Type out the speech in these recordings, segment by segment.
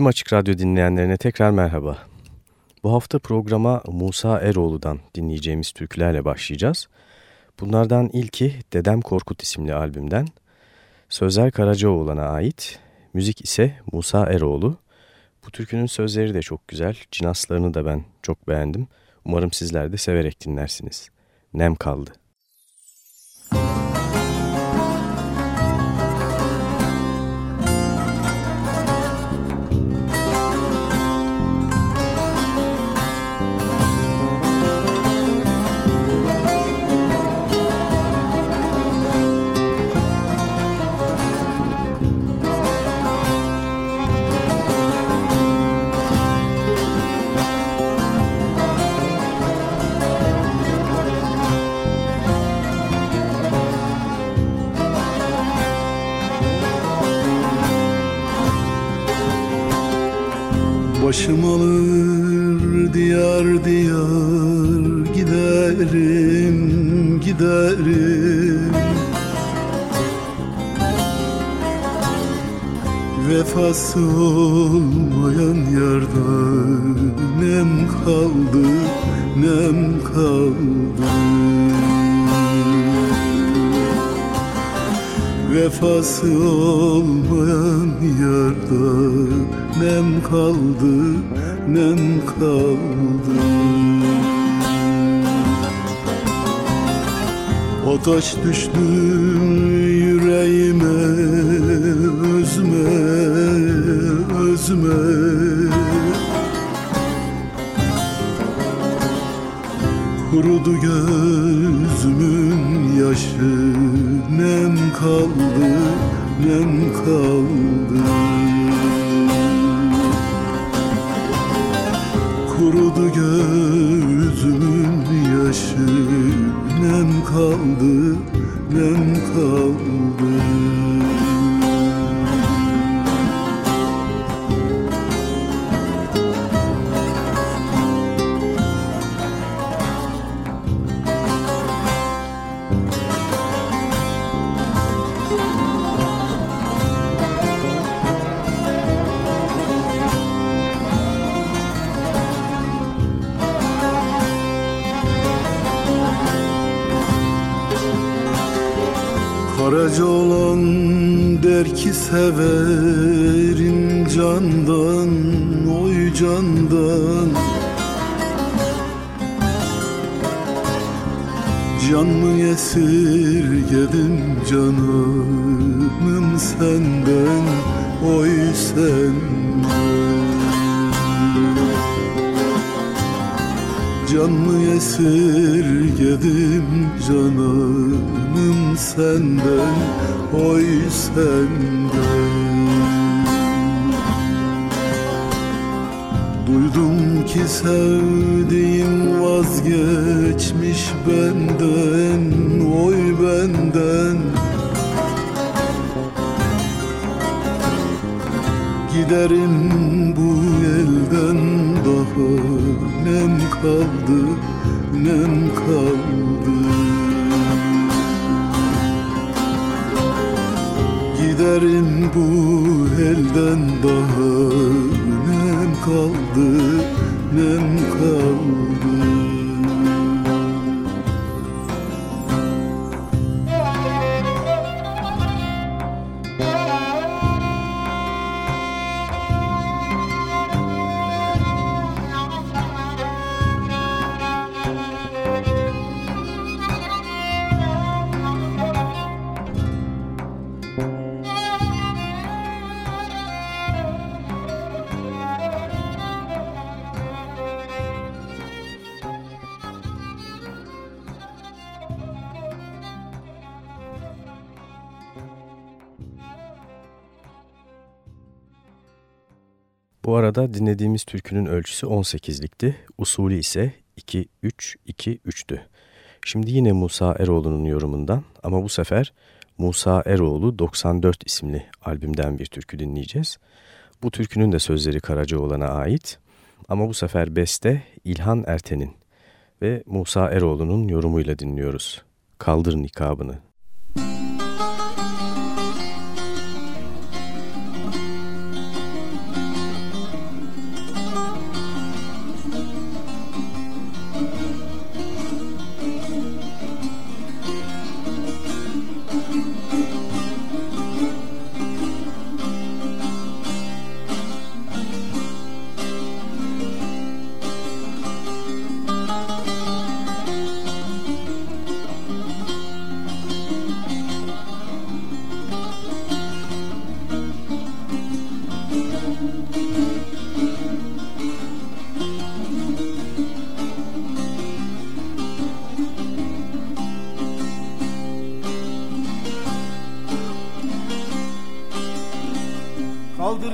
Tüm Açık Radyo dinleyenlerine tekrar merhaba. Bu hafta programa Musa Eroğlu'dan dinleyeceğimiz türkülerle başlayacağız. Bunlardan ilki Dedem Korkut isimli albümden. Sözler Karacaoğlan'a ait, müzik ise Musa Eroğlu. Bu türkünün sözleri de çok güzel, cinaslarını da ben çok beğendim. Umarım sizler de severek dinlersiniz. Nem kaldı. Başım alır diyar diyar giderim giderim. Vefası olmayan yarda nem kaldı nem kaldı Vefası olmayan yarda nem kaldı, nem kaldı. O taş düştü vazgeçmiş benden Oy benden. Giderim bu elden daha nem kaldı, nem kaldı. Giderim bu elden daha nem kaldı, nem kaldı Bu arada dinlediğimiz türkünün ölçüsü 18'likti, usulü ise 2-3-2-3'tü. Şimdi yine Musa Eroğlu'nun yorumundan ama bu sefer Musa Eroğlu 94 isimli albümden bir türkü dinleyeceğiz. Bu türkünün de sözleri Karacaoğlan'a ait ama bu sefer beste İlhan Erten'in ve Musa Eroğlu'nun yorumuyla dinliyoruz. Kaldır nikabını. Kaldır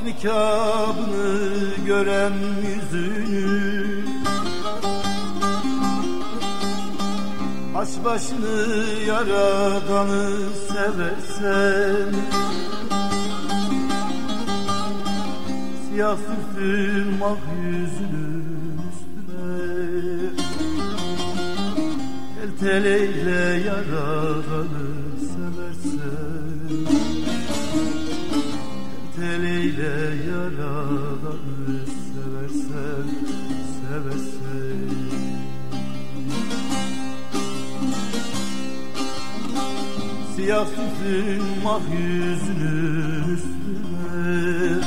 nikabını gören yüzünü Aç başını yaradanı seversen Siyah süsün mak yüzünün üstüne Tel tel eyle yaradanı Süsün mah yüzünün üstüne.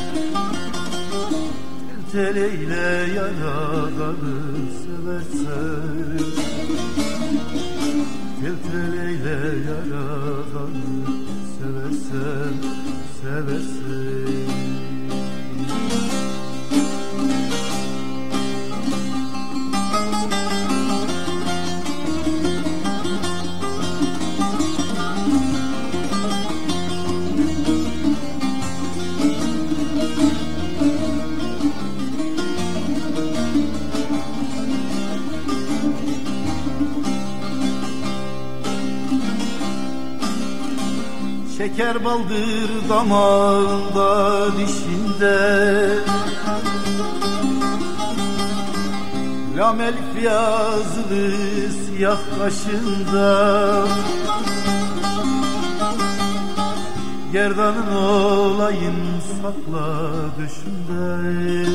Tel tel eyle yaradanı seversen Tel tel eyle yaradanı seversen Seversen Şeker baldır damağında dişinde. Lamel yazılı siyah kaşında. Gerdanın olayım sakla düşümde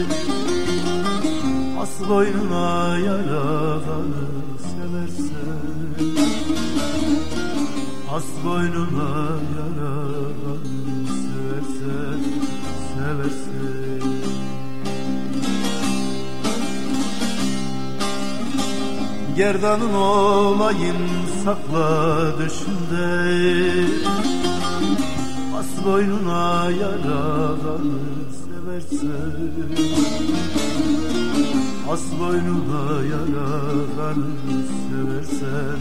As boynuna yaradanı As boynuna yaradanı seversen Seversen Gerdanın olayım sakla düşümde As boynuna yaradanı seversen As boynuna yaradanı seversen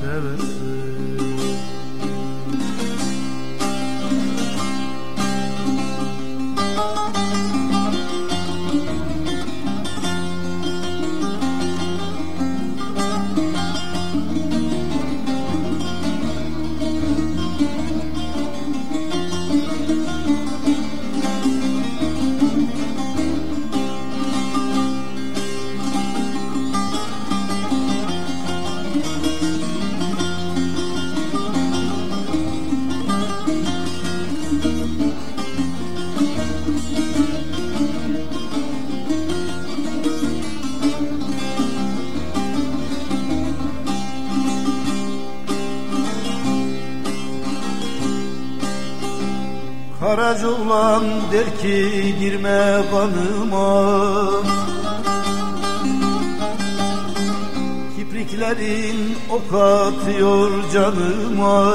Seversen Karaca olan der ki girme kanıma. Kipriklerin ok atıyor canıma.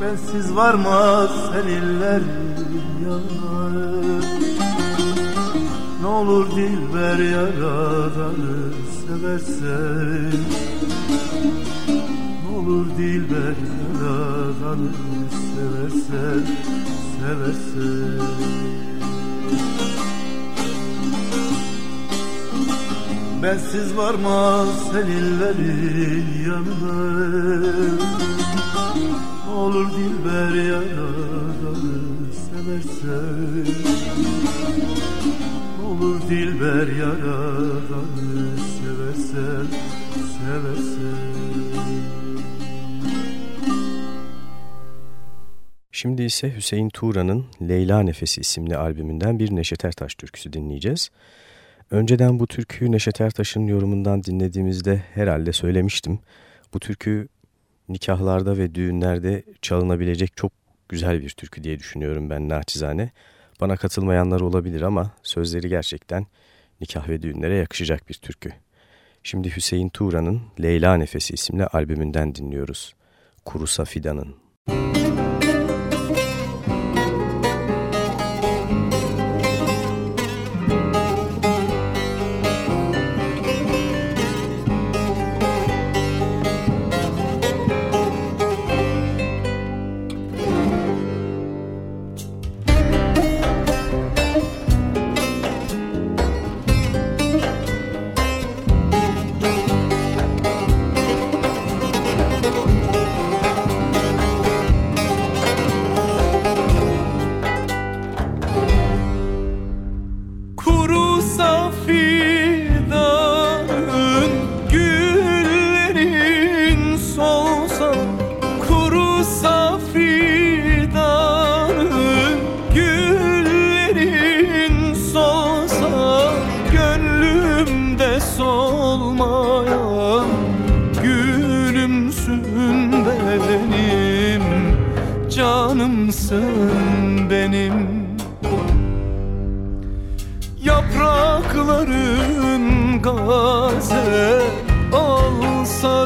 Bensiz varmaz seninler yanına Ne olur dilber yaradanı seversen. Olur dilber seversen Bensiz varmaz seninlerin yanına olur dilber yaradanı seversen Şimdi ise Hüseyin Tuğra'nın Leyla Nefesi isimli albümünden bir Neşet Ertaş türküsü dinleyeceğiz. Önceden bu türküyü Neşet Ertaş'ın yorumundan dinlediğimizde herhalde söylemiştim. Bu türkü nikahlarda ve düğünlerde çalınabilecek çok güzel bir türkü diye düşünüyorum ben naçizane. Bana katılmayanlar olabilir ama sözleri gerçekten nikah ve düğünlere yakışacak bir türkü. Şimdi Hüseyin Tuğra'nın Leyla Nefesi isimli albümünden dinliyoruz. Kurusa Fidan'ın. Müzik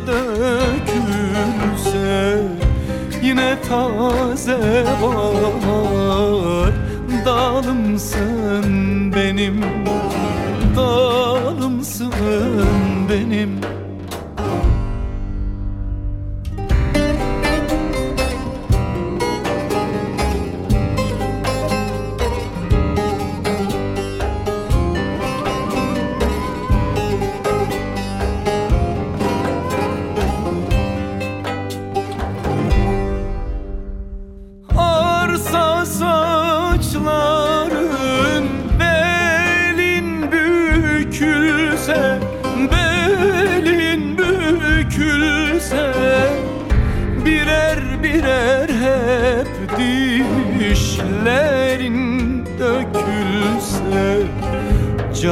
dökülse Yine taze var. Dalımsın benim Dalımsın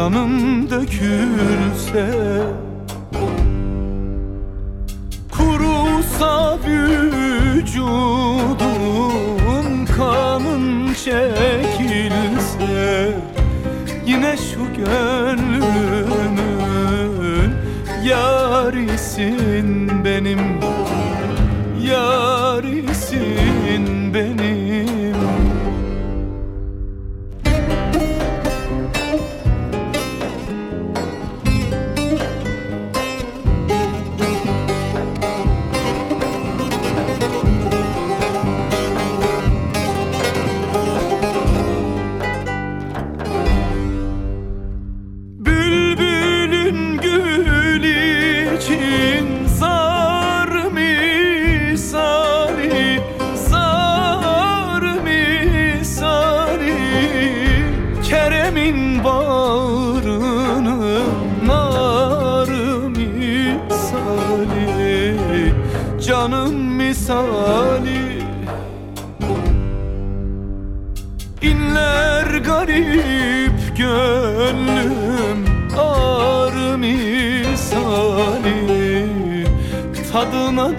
canım dökülse Kurusa vücudun kanın çekilse Yine şu gönlümün yarisin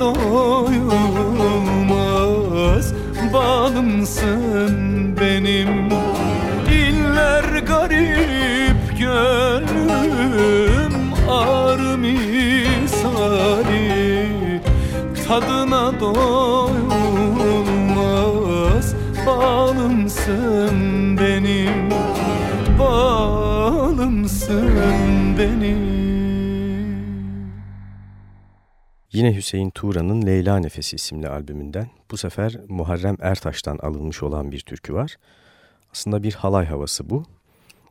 Oh. Yine Hüseyin Tuğra'nın Leyla Nefesi isimli albümünden bu sefer Muharrem Ertaş'tan alınmış olan bir türkü var. Aslında bir halay havası bu.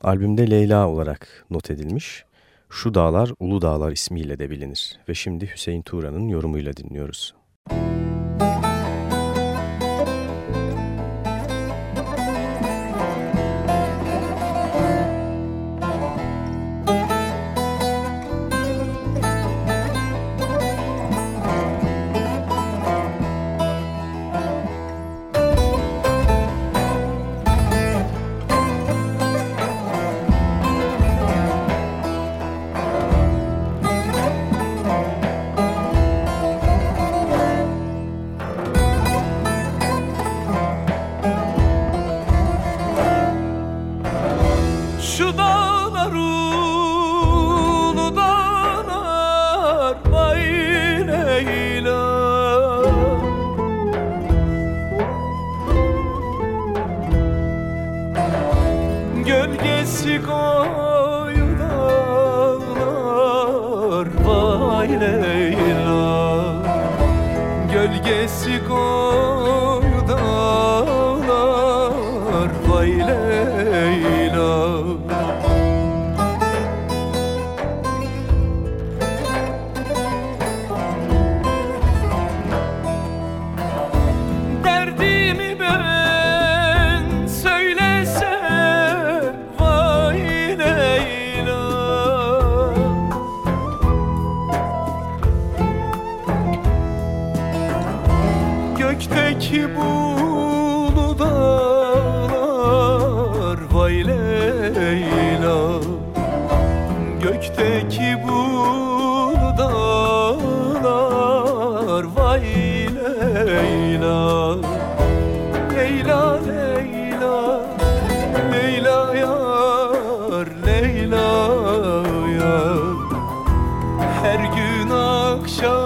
Albümde Leyla olarak not edilmiş. Şu Dağlar Ulu Dağlar ismiyle de bilinir ve şimdi Hüseyin Tuğra'nın yorumuyla dinliyoruz. Müzik show.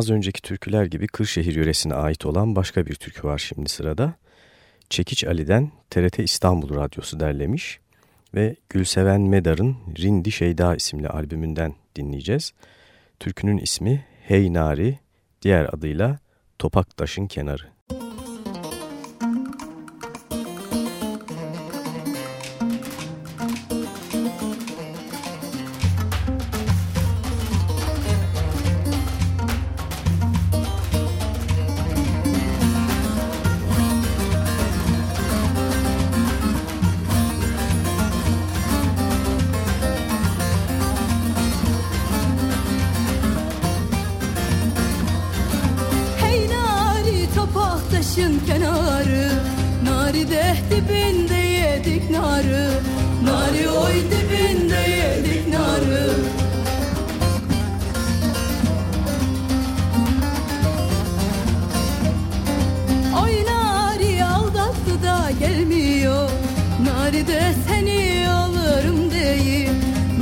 Az önceki türküler gibi Kırşehir yöresine ait olan başka bir türkü var şimdi sırada. Çekiç Ali'den TRT İstanbul Radyosu derlemiş ve Gülseven Medar'ın Rindi Şeyda isimli albümünden dinleyeceğiz. Türkünün ismi Hey Nari, diğer adıyla Topak Taşın Kenarı. Taşın kenarı Nari de dibinde yedik narı Nari oy dibinde yedik narı. Oy nari aldattı da gelmiyor Nari de seni alırım deyip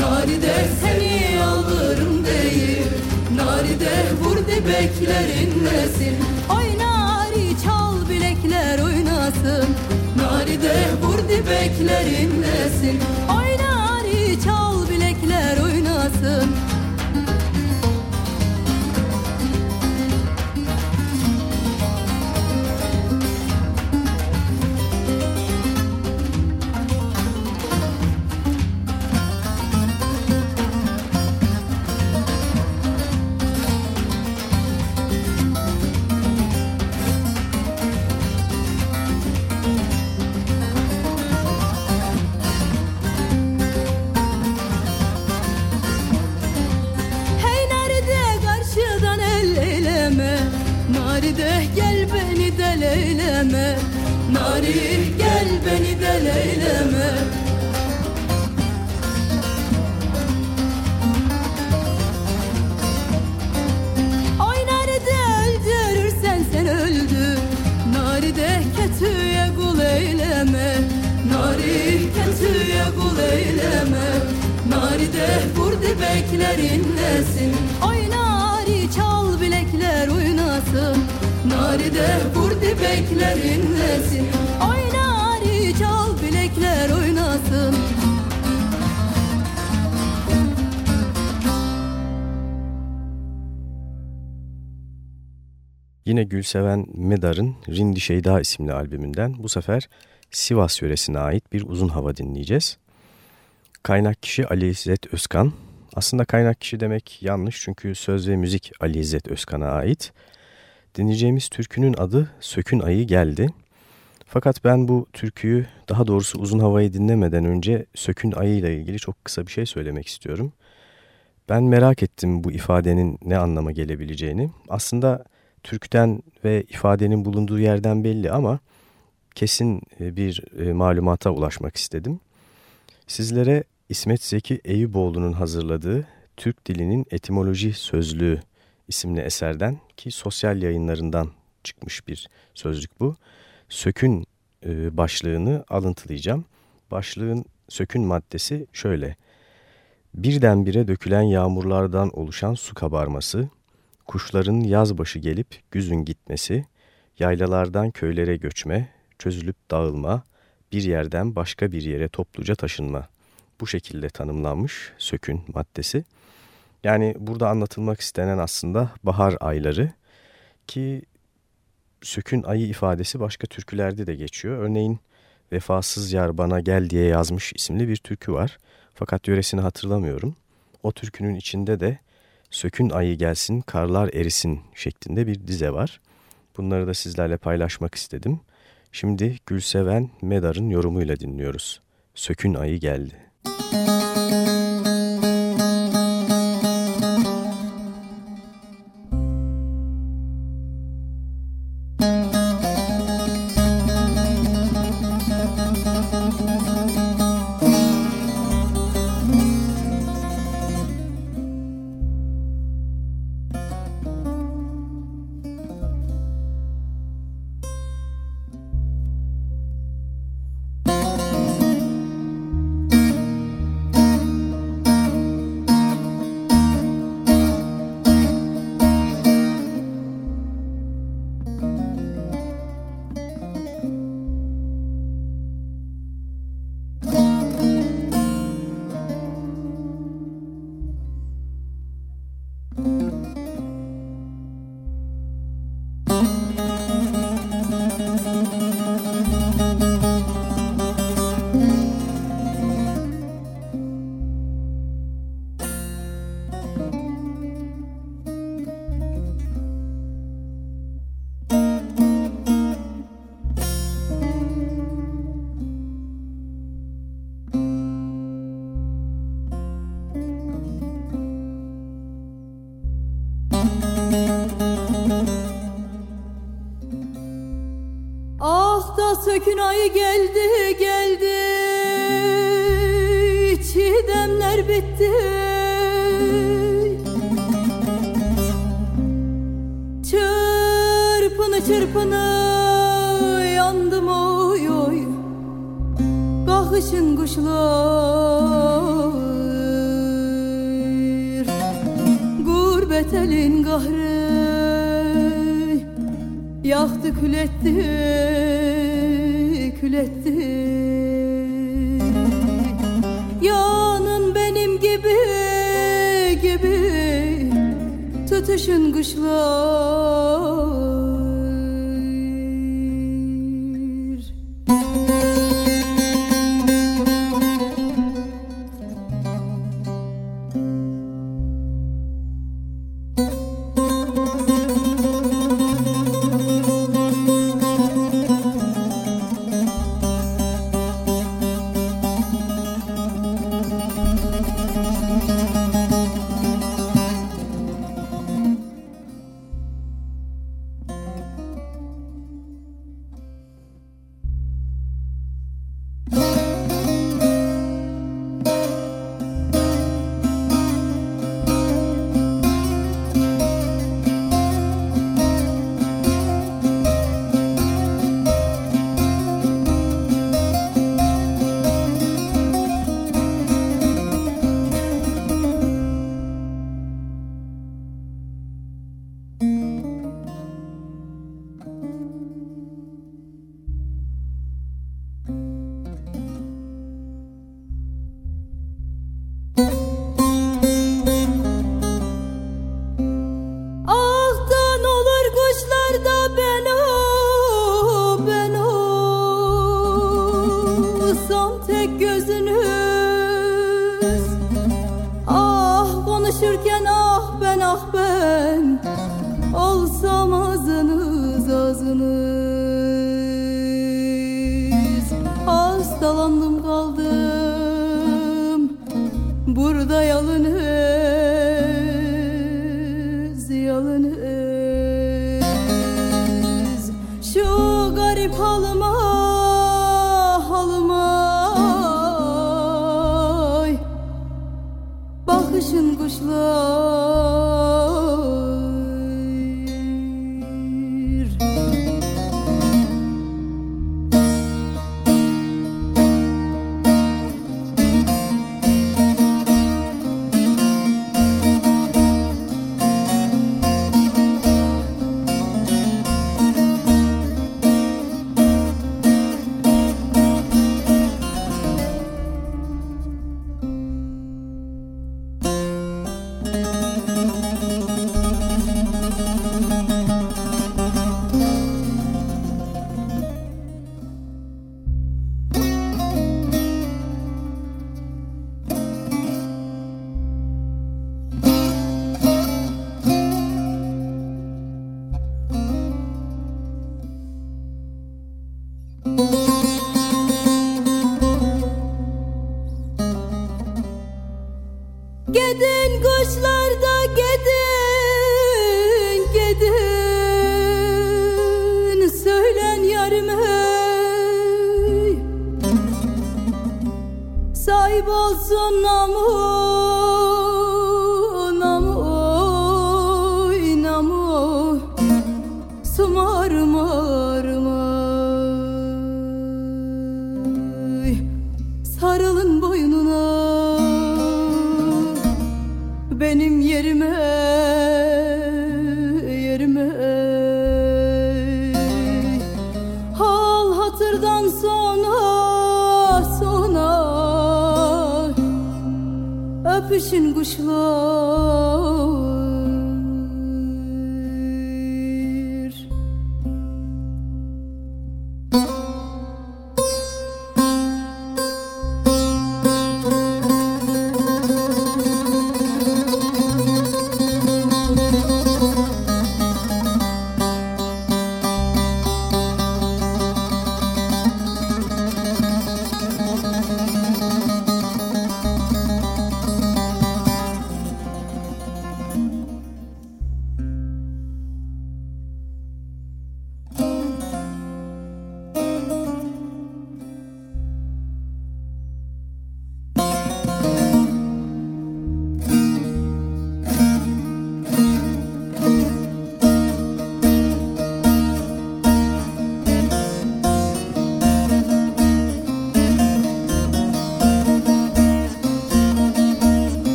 Nari de seni alırım deyip Nari de vur beklerinlesin Oy vur Burdi beklerindesin Oy nari çal bilekler oynasın. Naride burdi beklerindesin Oy nari çal bilekler oynasın. Yine Gülseven Medar'ın Rindi Şeyda isimli albümünden bu sefer Sivas yöresine ait bir uzun hava dinleyeceğiz. Kaynak kişi Ali İzzet Özkan. Aslında kaynak kişi demek yanlış çünkü söz ve müzik Ali İzzet Özkan'a ait. Dinleyeceğimiz türkünün adı Sökün Ayı Geldi. Fakat ben bu türküyü daha doğrusu uzun havayı dinlemeden önce Sökün Ayı ile ilgili çok kısa bir şey söylemek istiyorum. Ben merak ettim bu ifadenin ne anlama gelebileceğini. Aslında türkten ve ifadenin bulunduğu yerden belli ama kesin e, bir e, malumata ulaşmak istedim. Sizlere İsmet Zeki Eyüboğlu'nun hazırladığı Türk Dilinin Etimoloji Sözlüğü isimli eserden ki sosyal yayınlarından çıkmış bir sözlük bu. Sökün e, başlığını alıntılayacağım. Başlığın sökün maddesi şöyle. Birdenbire dökülen yağmurlardan oluşan su kabarması, kuşların yazbaşı gelip güzün gitmesi, yaylalardan köylere göçme, çözülüp dağılma, bir yerden başka bir yere topluca taşınma. Bu şekilde tanımlanmış sökün maddesi. Yani burada anlatılmak istenen aslında bahar ayları ki sökün ayı ifadesi başka türkülerde de geçiyor. Örneğin Vefasız Yar Bana Gel diye yazmış isimli bir türkü var. Fakat yöresini hatırlamıyorum. O türkünün içinde de Sökün ayı gelsin, karlar erisin şeklinde bir dize var. Bunları da sizlerle paylaşmak istedim. Şimdi Gülseven Medar'ın yorumuyla dinliyoruz. Sökün ayı geldi. Müzik sökün ayı geldi geldi. Çiğdemler bitti. Çırpını çırpını yandım oy oy. Bakışın kuşlar. Gurbet elin kahrı Yaktı kül etti kül etti Yanın benim gibi gibi Tutuşun kuşlar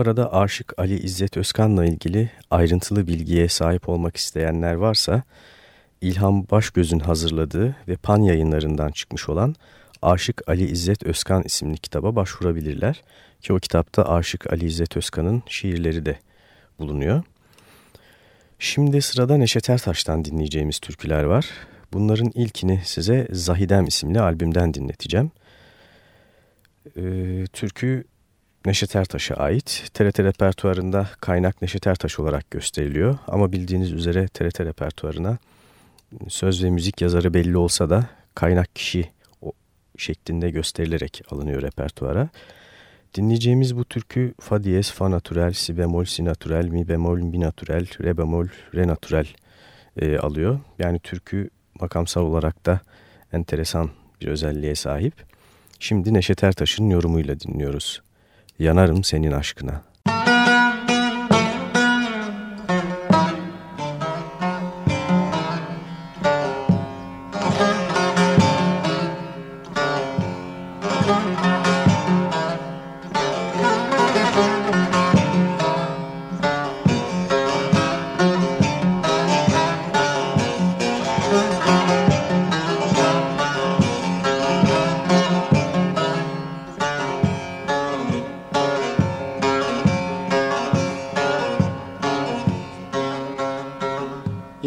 arada Aşık Ali İzzet Özkan'la ilgili ayrıntılı bilgiye sahip olmak isteyenler varsa İlham Başgöz'ün hazırladığı ve Pan yayınlarından çıkmış olan Aşık Ali İzzet Özkan isimli kitaba başvurabilirler. Ki o kitapta Aşık Ali İzzet Özkan'ın şiirleri de bulunuyor. Şimdi sırada Neşet Ertaş'tan dinleyeceğimiz türküler var. Bunların ilkini size Zahidem isimli albümden dinleteceğim. Ee, türkü Neşet Ertaş'a ait. TRT repertuarında kaynak Neşet Ertaş olarak gösteriliyor. Ama bildiğiniz üzere TRT repertuarına söz ve müzik yazarı belli olsa da kaynak kişi şeklinde gösterilerek alınıyor repertuara. Dinleyeceğimiz bu türkü fa diyez, fa natürel, si bemol, si natürel, mi bemol, mi natürel, re bemol, re natürel e, alıyor. Yani türkü makamsal olarak da enteresan bir özelliğe sahip. Şimdi Neşet Ertaş'ın yorumuyla dinliyoruz. Yanarım senin aşkına.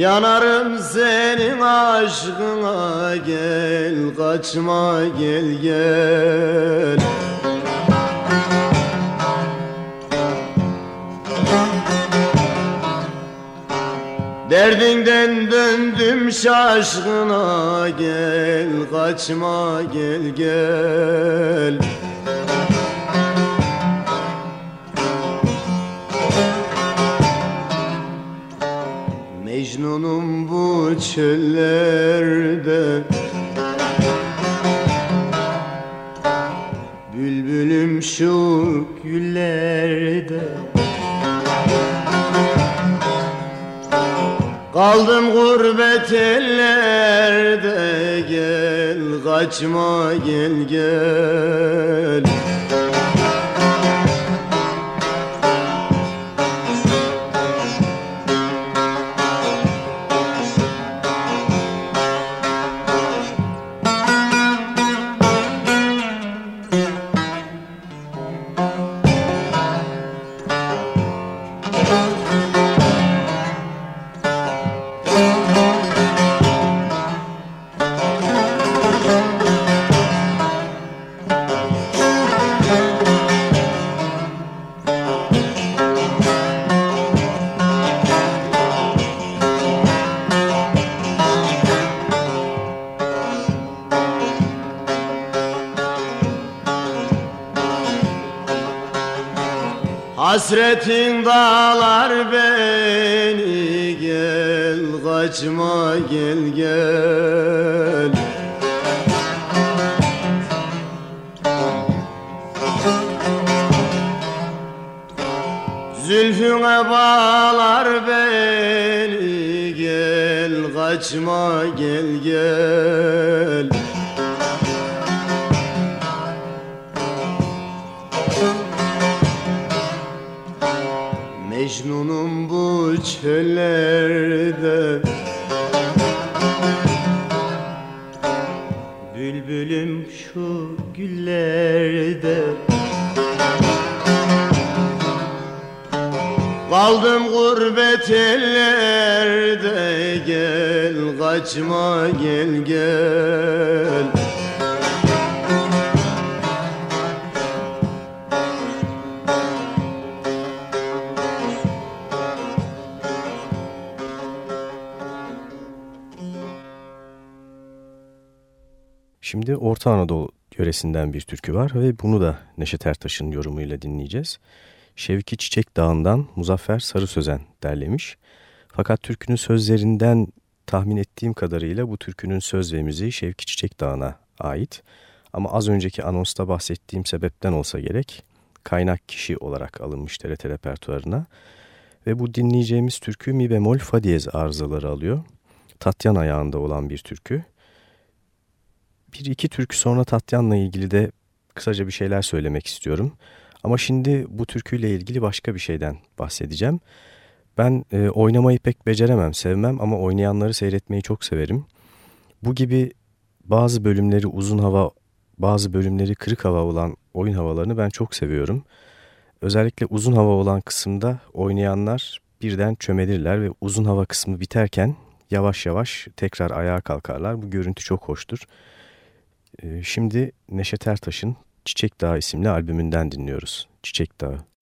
Yanarım senin aşkına gel kaçma gel gel. Derdinden döndüm şaşkına gel kaçma gel gel Mecnunum bu çöllerde Bülbülüm şu güllerde. Kaldım gurbet ellerde Gel kaçma gel gel Hasretin dağlar beni gel kaçma gel gel. Zülfüne bağlar beni gel kaçma gel gel bu çöllerde Bülbülüm şu güllerde Kaldım gurbet ellerde Gel kaçma gel gel Orta Anadolu yöresinden bir türkü var ve bunu da Neşet Ertaş'ın yorumuyla dinleyeceğiz. Şevki Çiçek Dağı'ndan Muzaffer Sarı Sözen derlemiş. Fakat türkünün sözlerinden tahmin ettiğim kadarıyla bu türkünün söz ve müziği Şevki Çiçek Dağı'na ait. Ama az önceki anonsta bahsettiğim sebepten olsa gerek kaynak kişi olarak alınmış TRT repertuarına. Ve bu dinleyeceğimiz türkü mi bemol fa diyez arızaları alıyor. Tatyan ayağında olan bir türkü. Bir iki türkü sonra Tatyan'la ilgili de kısaca bir şeyler söylemek istiyorum. Ama şimdi bu türküyle ilgili başka bir şeyden bahsedeceğim. Ben e, oynamayı pek beceremem, sevmem ama oynayanları seyretmeyi çok severim. Bu gibi bazı bölümleri uzun hava, bazı bölümleri kırık hava olan oyun havalarını ben çok seviyorum. Özellikle uzun hava olan kısımda oynayanlar birden çömelirler ve uzun hava kısmı biterken yavaş yavaş tekrar ayağa kalkarlar. Bu görüntü çok hoştur. Ee, şimdi Neşet Ertaş'ın Çiçek Dağı isimli albümünden dinliyoruz. Çiçek Dağı.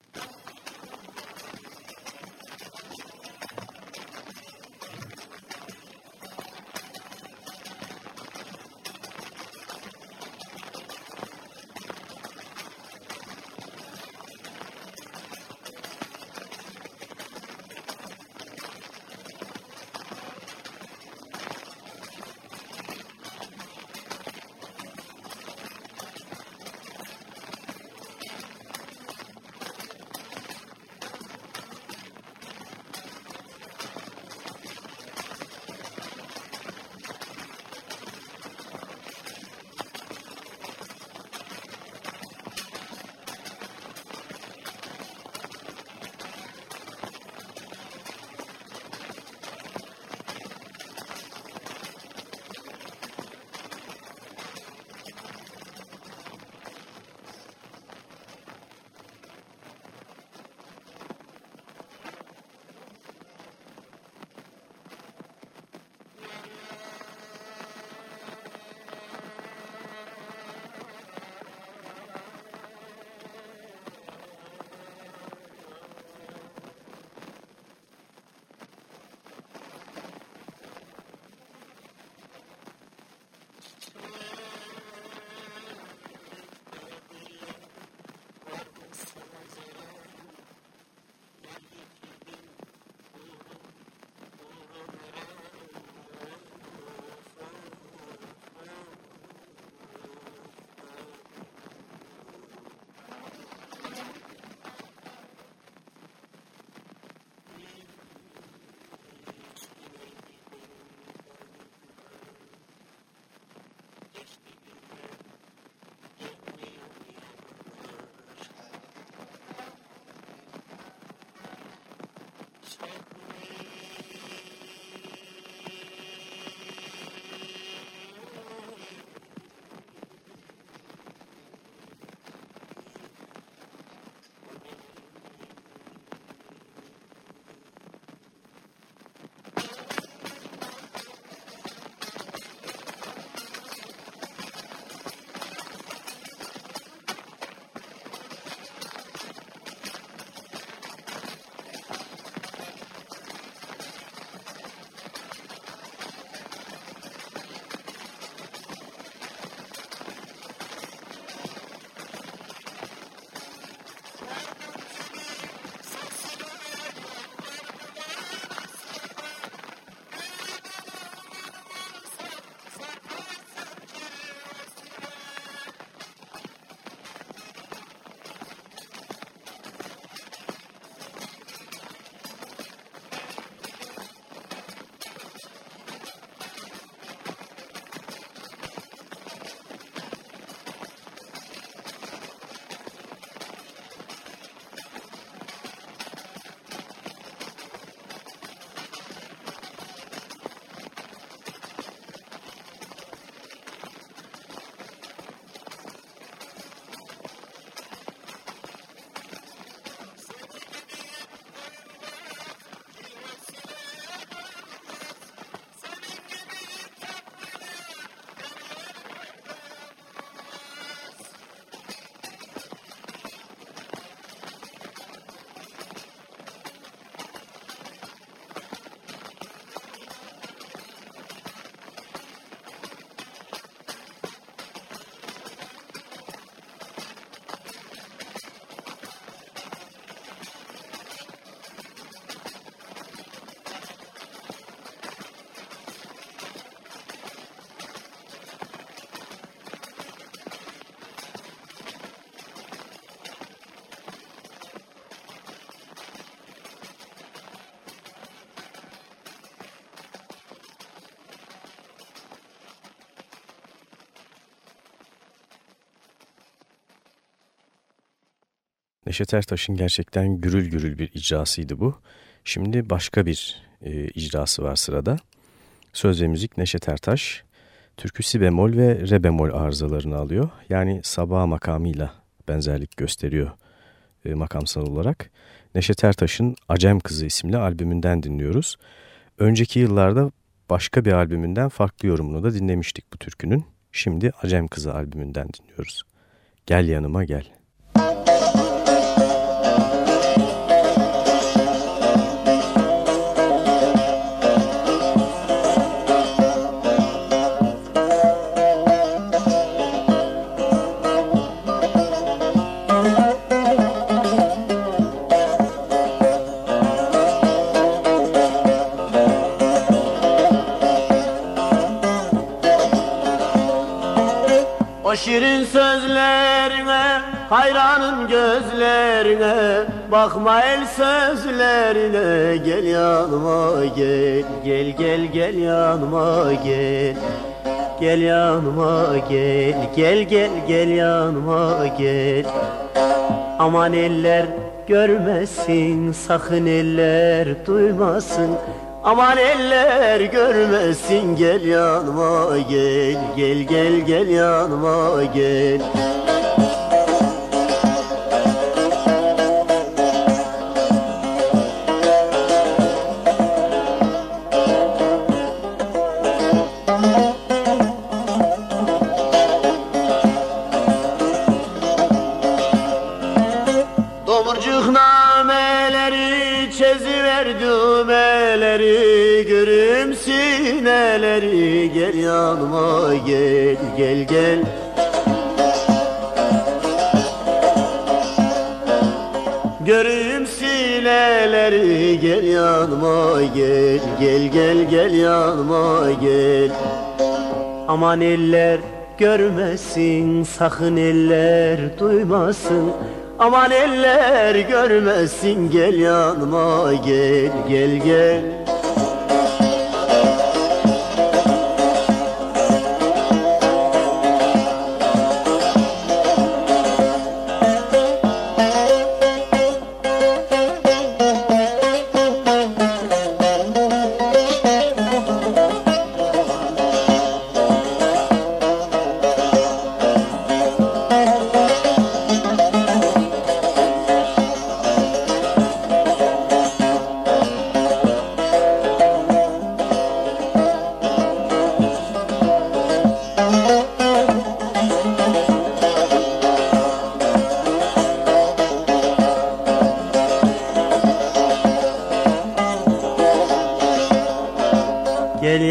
Neşet Ertaş'ın gerçekten gürül gürül bir icrasıydı bu. Şimdi başka bir e, icrası var sırada. Söz ve müzik Neşet Ertaş. Türkü si bemol ve re bemol arızalarını alıyor. Yani sabah makamıyla benzerlik gösteriyor e, makamsal olarak. Neşet Ertaş'ın Acem Kızı isimli albümünden dinliyoruz. Önceki yıllarda başka bir albümünden farklı yorumunu da dinlemiştik bu türkünün. Şimdi Acem Kızı albümünden dinliyoruz. Gel yanıma gel. Şirin sözlerine hayranın gözlerine Bakma el sözlerine gel yanıma gel Gel gel gel yanıma gel. Gel yanıma gel Gel gel gel yanıma gel. Aman eller görmesin sakın eller duymasın Aman eller görmesin gel yanıma gel Gel gel gel yanıma gel gel gel. Görüm sineleri gel yanıma gel Gel gel gel yanıma gel. Aman eller görmesin sakın eller duymasın. Aman eller görmesin gel yanıma gel gel gel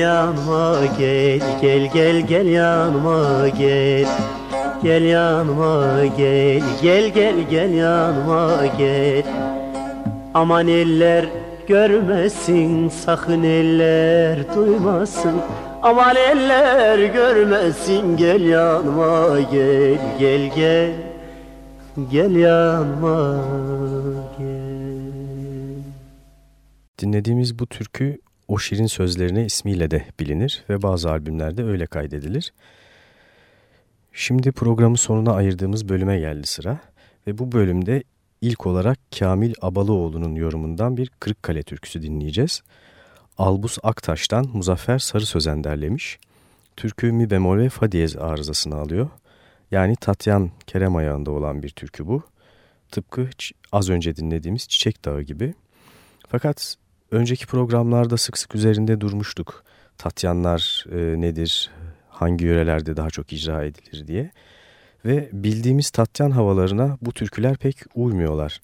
yanıma gel gel gel gel yanıma gel. Gel yanıma gel gel gel gel yanıma gel. Aman eller görmesin sakın eller duymasın. Aman eller görmesin gel yanıma gel gel gel. Gel yanıma gel. Dinlediğimiz bu türkü o şirin sözlerine ismiyle de bilinir ve bazı albümlerde öyle kaydedilir. Şimdi programın sonuna ayırdığımız bölüme geldi sıra ve bu bölümde ilk olarak Kamil Abalıoğlu'nun yorumundan bir Kırıkkale türküsü dinleyeceğiz. Albus Aktaş'tan Muzaffer Sarı Sözen derlemiş. Türkü mi bemol ve fa diyez arızasını alıyor. Yani Tatyan Kerem ayağında olan bir türkü bu. Tıpkı az önce dinlediğimiz Çiçek Dağı gibi. Fakat önceki programlarda sık sık üzerinde durmuştuk. Tatyanlar e, nedir, hangi yörelerde daha çok icra edilir diye. Ve bildiğimiz Tatyan havalarına bu türküler pek uymuyorlar.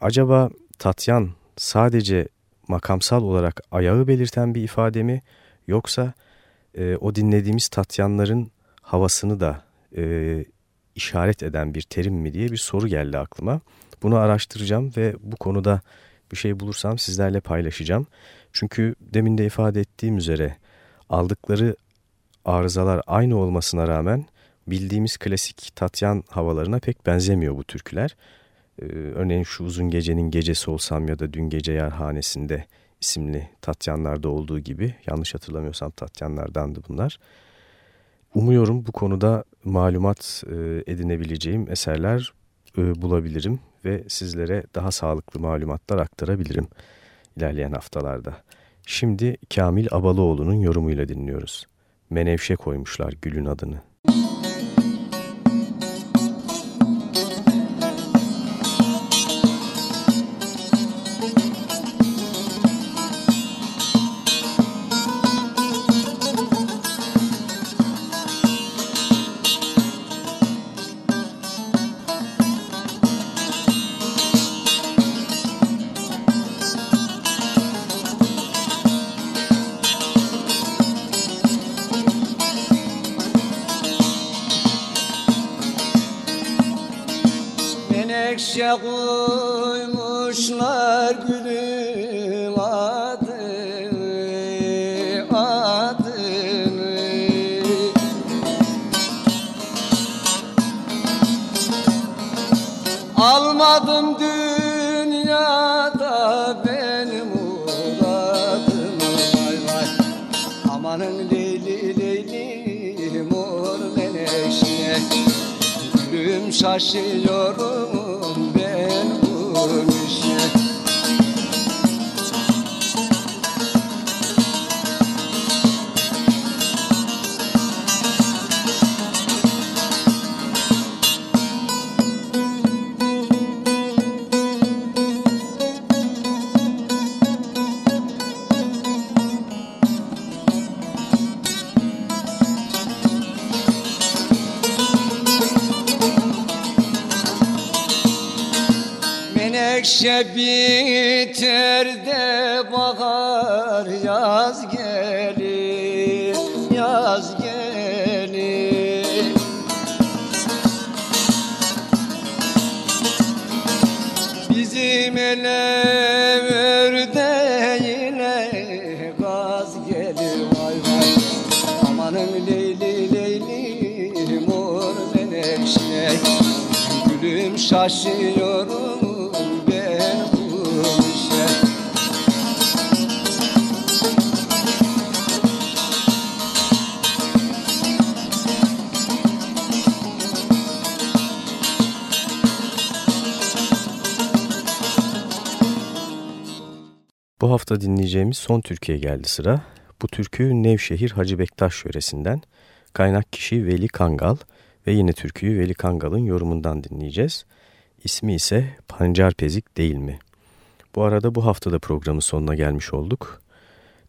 Acaba Tatyan sadece makamsal olarak ayağı belirten bir ifade mi yoksa e, o dinlediğimiz Tatyanların havasını da e, işaret eden bir terim mi diye bir soru geldi aklıma. Bunu araştıracağım ve bu konuda bir şey bulursam sizlerle paylaşacağım. Çünkü demin de ifade ettiğim üzere aldıkları arızalar aynı olmasına rağmen bildiğimiz klasik Tatyan havalarına pek benzemiyor bu türküler. Ee, örneğin şu uzun gecenin gecesi olsam ya da dün gece yarhanesinde isimli Tatyanlarda olduğu gibi yanlış hatırlamıyorsam Tatyanlardandı bunlar. Umuyorum bu konuda malumat e, edinebileceğim eserler e, bulabilirim ve sizlere daha sağlıklı malumatlar aktarabilirim ilerleyen haftalarda. Şimdi Kamil Abalıoğlu'nun yorumuyla dinliyoruz. Menevşe koymuşlar gülün adını. Barcelona. şebit hafta dinleyeceğimiz son Türkiye geldi sıra. Bu türkü Nevşehir Hacı Bektaş yöresinden kaynak kişi Veli Kangal ve yine türküyü Veli Kangal'ın yorumundan dinleyeceğiz. İsmi ise Pancar Pezik değil mi? Bu arada bu haftada programın sonuna gelmiş olduk.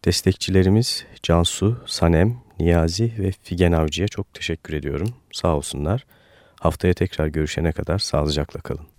Destekçilerimiz Cansu, Sanem, Niyazi ve Figen Avcı'ya çok teşekkür ediyorum. Sağ olsunlar. Haftaya tekrar görüşene kadar sağlıcakla kalın.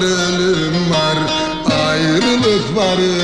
Var ölüm var Ayrılık var. ölüm